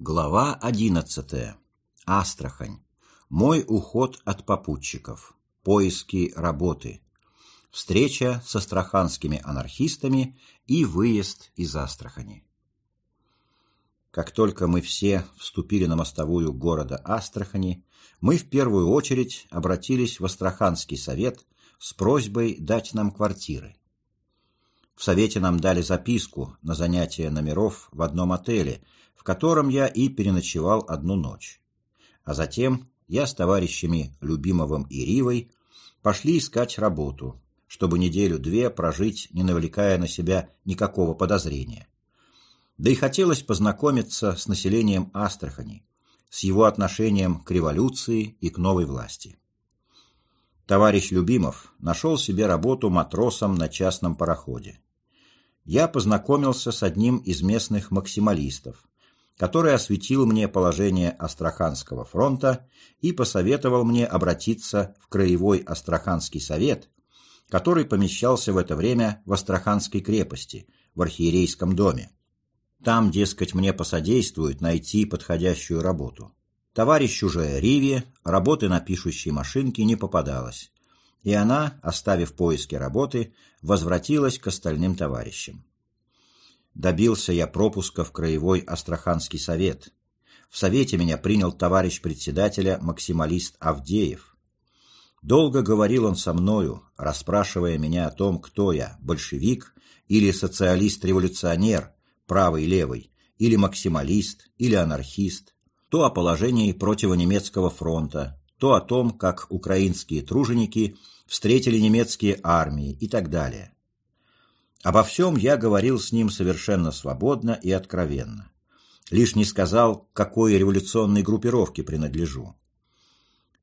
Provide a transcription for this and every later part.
Глава одиннадцатая. Астрахань. Мой уход от попутчиков. Поиски работы. Встреча с астраханскими анархистами и выезд из Астрахани. Как только мы все вступили на мостовую города Астрахани, мы в первую очередь обратились в Астраханский совет с просьбой дать нам квартиры. В совете нам дали записку на занятие номеров в одном отеле – в котором я и переночевал одну ночь. А затем я с товарищами Любимовым и Ривой пошли искать работу, чтобы неделю-две прожить, не навлекая на себя никакого подозрения. Да и хотелось познакомиться с населением Астрахани, с его отношением к революции и к новой власти. Товарищ Любимов нашел себе работу матросом на частном пароходе. Я познакомился с одним из местных максималистов, который осветил мне положение Астраханского фронта и посоветовал мне обратиться в Краевой Астраханский совет, который помещался в это время в Астраханской крепости, в архиерейском доме. Там, дескать, мне посодействуют найти подходящую работу. Товарищу же Риве работы на пишущей машинке не попадалось, и она, оставив поиски работы, возвратилась к остальным товарищам. Добился я пропуска в Краевой Астраханский совет. В совете меня принял товарищ председателя максималист Авдеев. Долго говорил он со мною, расспрашивая меня о том, кто я, большевик или социалист-революционер, правый-левый, или максималист, или анархист, то о положении противонемецкого фронта, то о том, как украинские труженики встретили немецкие армии и так далее. Обо всем я говорил с ним совершенно свободно и откровенно. Лишь не сказал, к какой революционной группировке принадлежу.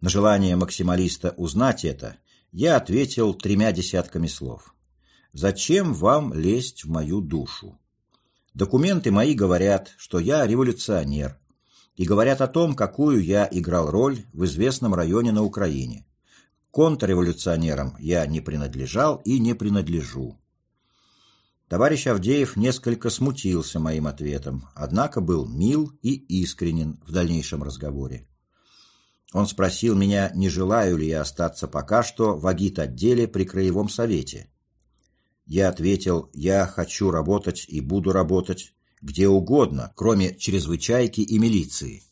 На желание максималиста узнать это, я ответил тремя десятками слов. «Зачем вам лезть в мою душу? Документы мои говорят, что я революционер, и говорят о том, какую я играл роль в известном районе на Украине. Контрреволюционерам я не принадлежал и не принадлежу. Товарищ Авдеев несколько смутился моим ответом, однако был мил и искренен в дальнейшем разговоре. Он спросил меня, не желаю ли я остаться пока что в агит-отделе при Краевом совете. Я ответил, я хочу работать и буду работать где угодно, кроме чрезвычайки и милиции.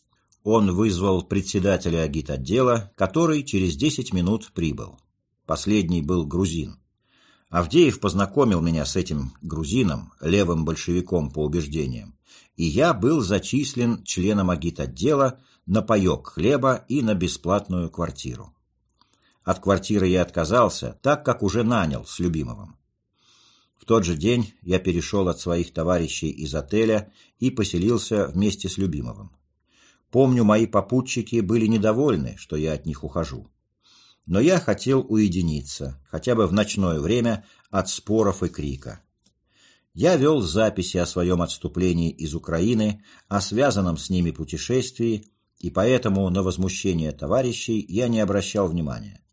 Он вызвал председателя агит-отдела, который через 10 минут прибыл. Последний был грузин. Авдеев познакомил меня с этим грузином, левым большевиком по убеждениям, и я был зачислен членом агитотдела на паек хлеба и на бесплатную квартиру. От квартиры я отказался, так как уже нанял с Любимовым. Тот же день я перешел от своих товарищей из отеля и поселился вместе с Любимовым. Помню, мои попутчики были недовольны, что я от них ухожу но я хотел уединиться, хотя бы в ночное время, от споров и крика. Я вел записи о своем отступлении из Украины, о связанном с ними путешествии, и поэтому на возмущение товарищей я не обращал внимания.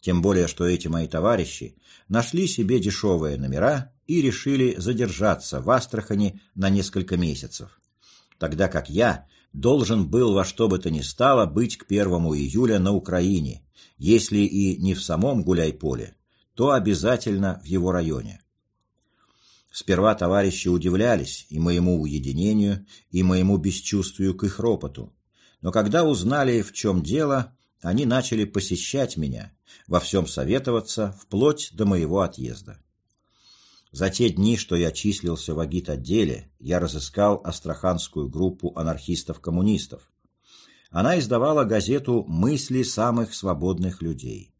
Тем более, что эти мои товарищи нашли себе дешевые номера и решили задержаться в Астрахани на несколько месяцев, тогда как я должен был во что бы то ни стало быть к первому июля на Украине, если и не в самом Гуляйполе, то обязательно в его районе. Сперва товарищи удивлялись и моему уединению, и моему бесчувствию к их ропоту, но когда узнали, в чем дело, они начали посещать меня, во всем советоваться, вплоть до моего отъезда. За те дни, что я числился в агит-отделе, я разыскал астраханскую группу анархистов-коммунистов. Она издавала газету «Мысли самых свободных людей».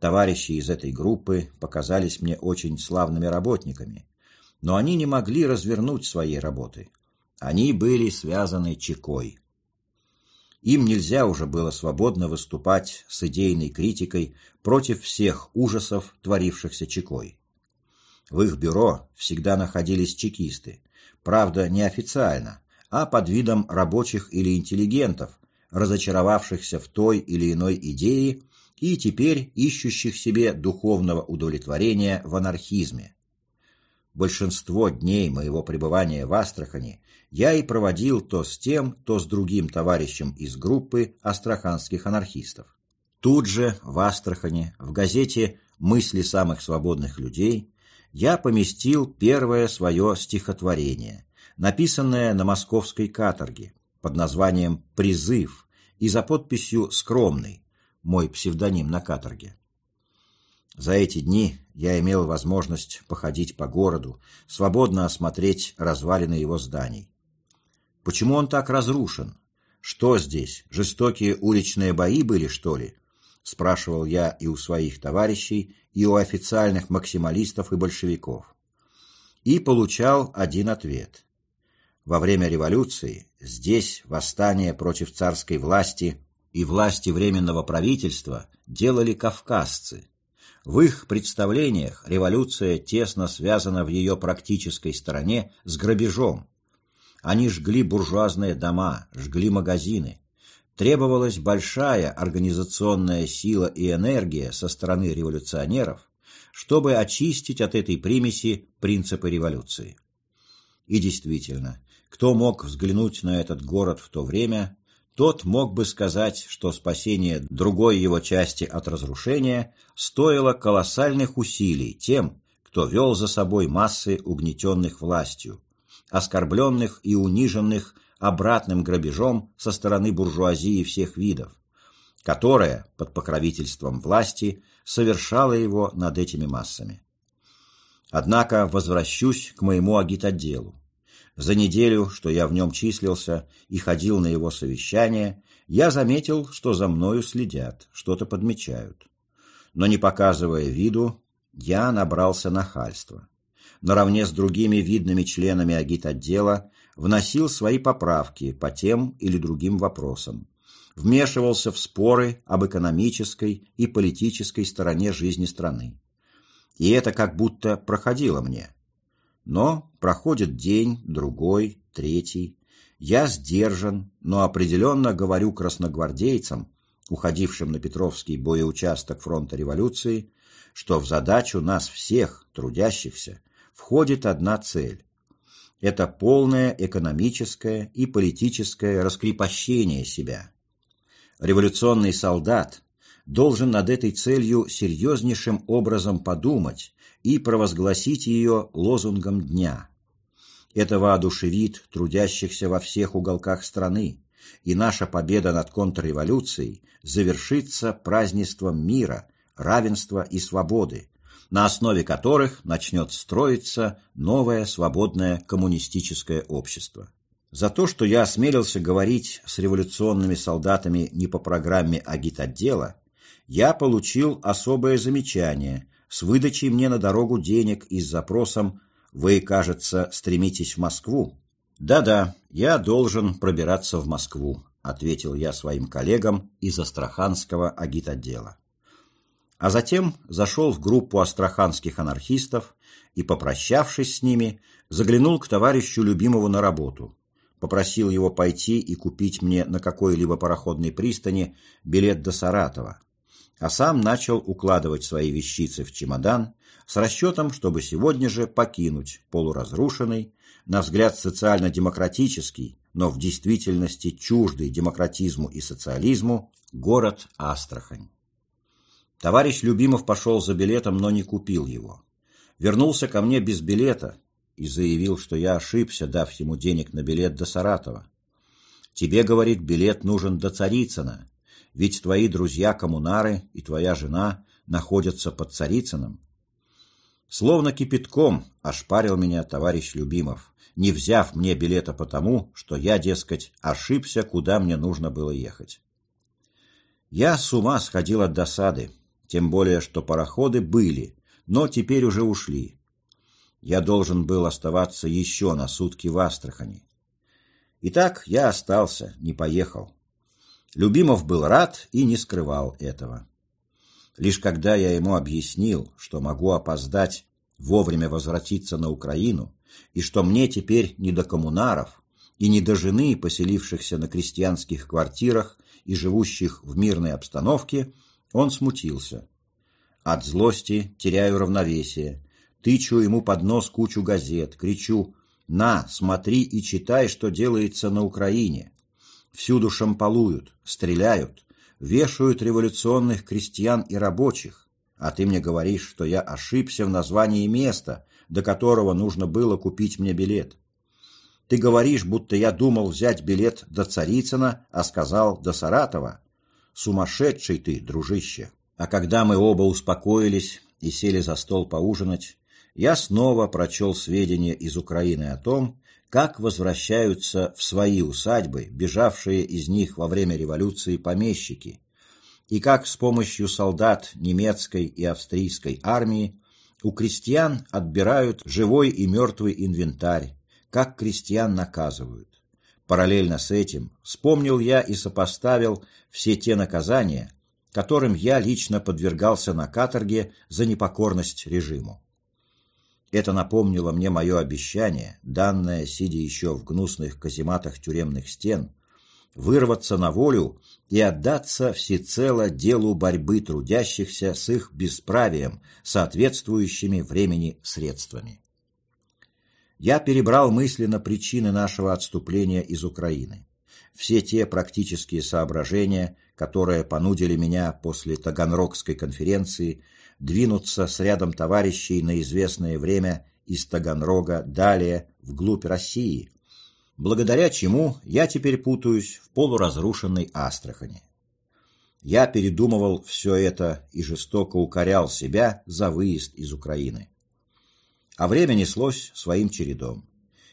Товарищи из этой группы показались мне очень славными работниками, но они не могли развернуть своей работы. Они были связаны чекой. Им нельзя уже было свободно выступать с идейной критикой против всех ужасов, творившихся чекой. В их бюро всегда находились чекисты, правда, неофициально, а под видом рабочих или интеллигентов, разочаровавшихся в той или иной идее и теперь ищущих себе духовного удовлетворения в анархизме. Большинство дней моего пребывания в Астрахани я и проводил то с тем, то с другим товарищем из группы астраханских анархистов. Тут же, в Астрахани, в газете «Мысли самых свободных людей» я поместил первое свое стихотворение, написанное на московской каторге, под названием «Призыв» и за подписью «Скромный», мой псевдоним на каторге. За эти дни я имел возможность походить по городу, свободно осмотреть развалины его зданий. Почему он так разрушен? Что здесь, жестокие уличные бои были, что ли? Спрашивал я и у своих товарищей, и у официальных максималистов и большевиков. И получал один ответ. Во время революции здесь восстание против царской власти и власти Временного правительства делали кавказцы, в их представлениях революция тесно связана в ее практической стороне с грабежом. Они жгли буржуазные дома, жгли магазины. Требовалась большая организационная сила и энергия со стороны революционеров, чтобы очистить от этой примеси принципы революции. И действительно, кто мог взглянуть на этот город в то время, тот мог бы сказать, что спасение другой его части от разрушения стоило колоссальных усилий тем, кто вел за собой массы угнетенных властью, оскорбленных и униженных обратным грабежом со стороны буржуазии всех видов, которая, под покровительством власти, совершала его над этими массами. Однако возвращусь к моему агитотделу. За неделю, что я в нем числился и ходил на его совещания, я заметил, что за мною следят, что-то подмечают. Но не показывая виду, я набрался нахальства. Наравне с другими видными членами агитотдела вносил свои поправки по тем или другим вопросам, вмешивался в споры об экономической и политической стороне жизни страны. И это как будто проходило мне – но проходит день, другой, третий. Я сдержан, но определенно говорю красногвардейцам, уходившим на Петровский боеучасток фронта революции, что в задачу нас всех, трудящихся, входит одна цель. Это полное экономическое и политическое раскрепощение себя. Революционный солдат должен над этой целью серьезнейшим образом подумать и провозгласить ее лозунгом дня. Это воодушевит трудящихся во всех уголках страны, и наша победа над контрреволюцией завершится празднеством мира, равенства и свободы, на основе которых начнет строиться новое свободное коммунистическое общество. За то, что я осмелился говорить с революционными солдатами не по программе агитотдела, я получил особое замечание с выдачей мне на дорогу денег и с запросом «Вы, кажется, стремитесь в Москву?» «Да-да, я должен пробираться в Москву», — ответил я своим коллегам из Астраханского агитотдела. А затем зашел в группу астраханских анархистов и, попрощавшись с ними, заглянул к товарищу любимого на работу. Попросил его пойти и купить мне на какой-либо пароходной пристани билет до Саратова, а сам начал укладывать свои вещицы в чемодан с расчетом, чтобы сегодня же покинуть полуразрушенный, на взгляд социально-демократический, но в действительности чуждый демократизму и социализму, город Астрахань. Товарищ Любимов пошел за билетом, но не купил его. Вернулся ко мне без билета и заявил, что я ошибся, дав ему денег на билет до Саратова. «Тебе, — говорит, — билет нужен до Царицына, ведь твои друзья-коммунары и твоя жена находятся под Царицыным. Словно кипятком ошпарил меня товарищ Любимов, не взяв мне билета потому, что я, дескать, ошибся, куда мне нужно было ехать. Я с ума сходил от досады, тем более, что пароходы были, но теперь уже ушли. Я должен был оставаться еще на сутки в Астрахани. Итак, я остался, не поехал. Любимов был рад и не скрывал этого. Лишь когда я ему объяснил, что могу опоздать вовремя возвратиться на Украину, и что мне теперь не до коммунаров и не до жены, поселившихся на крестьянских квартирах и живущих в мирной обстановке, он смутился. От злости теряю равновесие, тычу ему под нос кучу газет, кричу «На, смотри и читай, что делается на Украине». Всюду шампалуют, стреляют, вешают революционных крестьян и рабочих, а ты мне говоришь, что я ошибся в названии места, до которого нужно было купить мне билет. Ты говоришь, будто я думал взять билет до Царицына, а сказал до Саратова. Сумасшедший ты, дружище. А когда мы оба успокоились и сели за стол поужинать, я снова прочел сведения из Украины о том, как возвращаются в свои усадьбы, бежавшие из них во время революции помещики, и как с помощью солдат немецкой и австрийской армии у крестьян отбирают живой и мертвый инвентарь, как крестьян наказывают. Параллельно с этим вспомнил я и сопоставил все те наказания, которым я лично подвергался на каторге за непокорность режиму. Это напомнило мне мое обещание, данное, сидя еще в гнусных казематах тюремных стен, вырваться на волю и отдаться всецело делу борьбы трудящихся с их бесправием, соответствующими времени средствами я перебрал мысленно причины нашего отступления из Украины. Все те практические соображения, которые понудили меня после Таганрогской конференции двинуться с рядом товарищей на известное время из Таганрога далее вглубь России, благодаря чему я теперь путаюсь в полуразрушенной Астрахани. Я передумывал все это и жестоко укорял себя за выезд из Украины а время неслось своим чередом.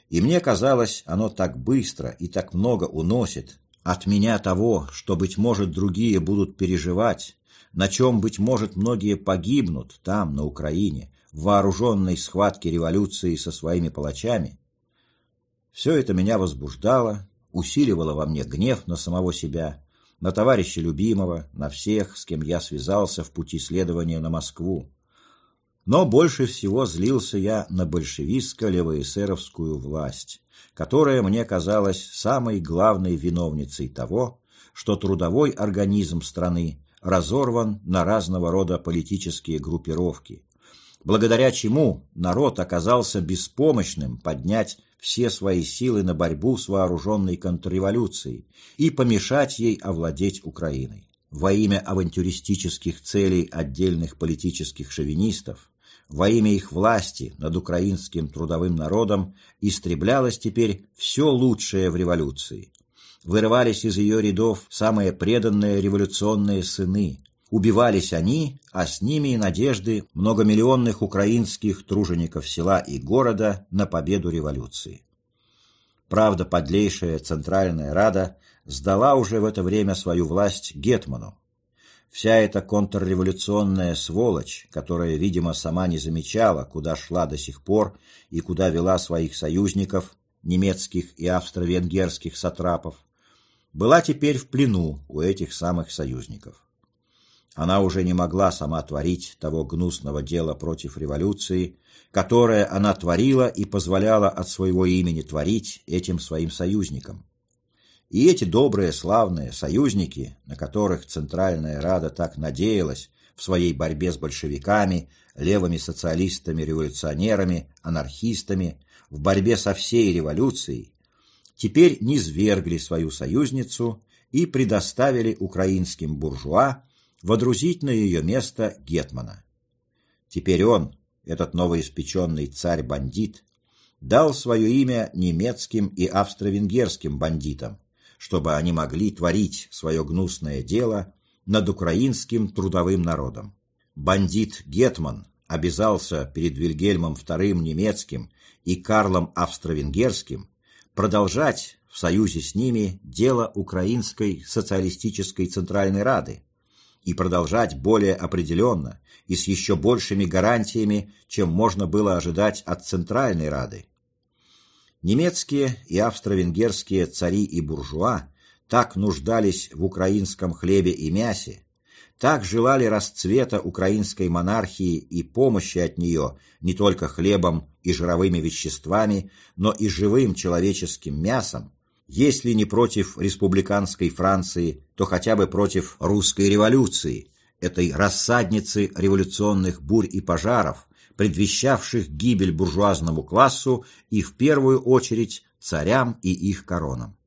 И мне казалось, оно так быстро и так много уносит от меня того, что, быть может, другие будут переживать, на чем, быть может, многие погибнут там, на Украине, в вооруженной схватке революции со своими палачами. Все это меня возбуждало, усиливало во мне гнев на самого себя, на товарища любимого, на всех, с кем я связался в пути следования на Москву. Но больше всего злился я на большевистско-левоэсеровскую власть, которая мне казалась самой главной виновницей того, что трудовой организм страны разорван на разного рода политические группировки, благодаря чему народ оказался беспомощным поднять все свои силы на борьбу с вооруженной контрреволюцией и помешать ей овладеть Украиной. Во имя авантюристических целей отдельных политических шовинистов во имя их власти над украинским трудовым народом истреблялось теперь все лучшее в революции. Вырывались из ее рядов самые преданные революционные сыны. Убивались они, а с ними и надежды многомиллионных украинских тружеников села и города на победу революции. Правда, подлейшая Центральная Рада сдала уже в это время свою власть Гетману, Вся эта контрреволюционная сволочь, которая, видимо, сама не замечала, куда шла до сих пор и куда вела своих союзников, немецких и австро-венгерских сатрапов, была теперь в плену у этих самых союзников. Она уже не могла сама творить того гнусного дела против революции, которое она творила и позволяла от своего имени творить этим своим союзникам. И эти добрые, славные союзники, на которых Центральная Рада так надеялась в своей борьбе с большевиками, левыми социалистами-революционерами, анархистами, в борьбе со всей революцией, теперь низвергли свою союзницу и предоставили украинским буржуа водрузить на ее место Гетмана. Теперь он, этот новоиспеченный царь-бандит, дал свое имя немецким и австро-венгерским бандитам, чтобы они могли творить свое гнусное дело над украинским трудовым народом. Бандит Гетман обязался перед Вильгельмом II немецким и Карлом Австро-Венгерским продолжать в союзе с ними дело Украинской социалистической Центральной Рады и продолжать более определенно и с еще большими гарантиями, чем можно было ожидать от Центральной Рады, Немецкие и австро-венгерские цари и буржуа так нуждались в украинском хлебе и мясе, так желали расцвета украинской монархии и помощи от нее не только хлебом и жировыми веществами, но и живым человеческим мясом, если не против республиканской Франции, то хотя бы против русской революции, этой рассадницы революционных бурь и пожаров, предвещавших гибель буржуазному классу и в первую очередь царям и их коронам.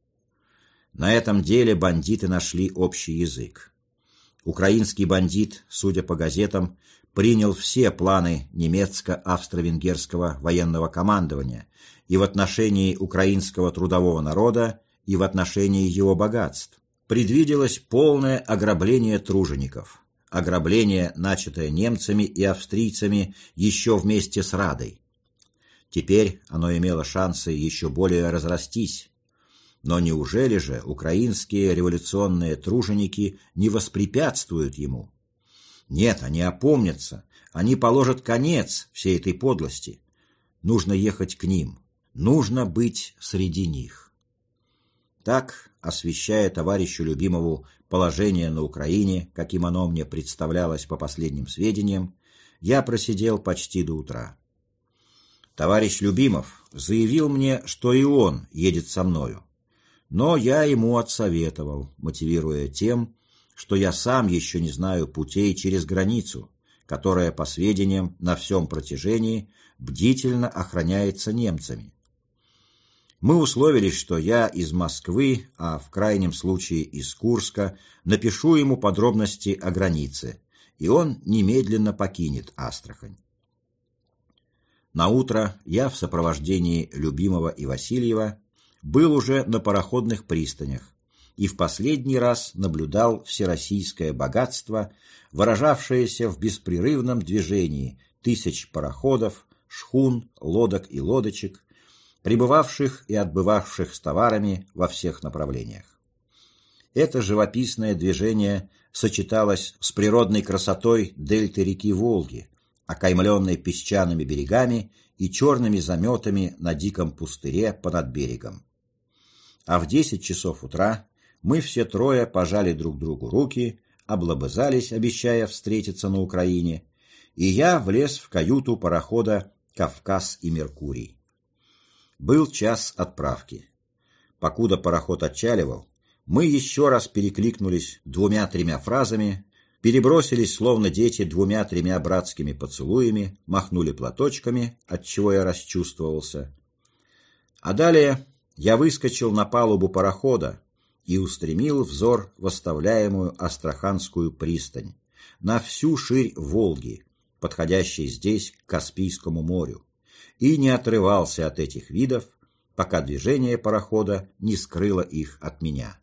На этом деле бандиты нашли общий язык. Украинский бандит, судя по газетам, принял все планы немецко-австро-венгерского военного командования и в отношении украинского трудового народа, и в отношении его богатств. Предвиделось полное ограбление тружеников, ограбление, начатое немцами и австрийцами еще вместе с Радой. Теперь оно имело шансы еще более разрастись. Но неужели же украинские революционные труженики не воспрепятствуют ему? Нет, они опомнятся, они положат конец всей этой подлости. Нужно ехать к ним, нужно быть среди них. Так, освещая товарищу любимому положение на Украине, каким оно мне представлялось по последним сведениям, я просидел почти до утра. Товарищ Любимов заявил мне, что и он едет со мною. Но я ему отсоветовал, мотивируя тем, что я сам еще не знаю путей через границу, которая, по сведениям, на всем протяжении бдительно охраняется немцами. Мы условились, что я из Москвы, а в крайнем случае из Курска, напишу ему подробности о границе, и он немедленно покинет Астрахань. На утро я в сопровождении Любимого и Васильева был уже на пароходных пристанях, и в последний раз наблюдал всероссийское богатство, выражавшееся в беспрерывном движении тысяч пароходов, шхун, лодок и лодочек, прибывавших и отбывавших с товарами во всех направлениях. Это живописное движение сочеталось с природной красотой дельты реки Волги, окаймленной песчаными берегами и черными заметами на диком пустыре понад берегом. А в десять часов утра мы все трое пожали друг другу руки, облобызались, обещая встретиться на Украине, и я влез в каюту парохода «Кавказ и Меркурий». Был час отправки. Покуда пароход отчаливал, мы еще раз перекликнулись двумя-тремя фразами, перебросились, словно дети, двумя-тремя братскими поцелуями, махнули платочками, от чего я расчувствовался. А далее я выскочил на палубу парохода, и устремил взор в оставляемую Астраханскую пристань, на всю ширь Волги, подходящей здесь к Каспийскому морю, и не отрывался от этих видов, пока движение парохода не скрыло их от меня.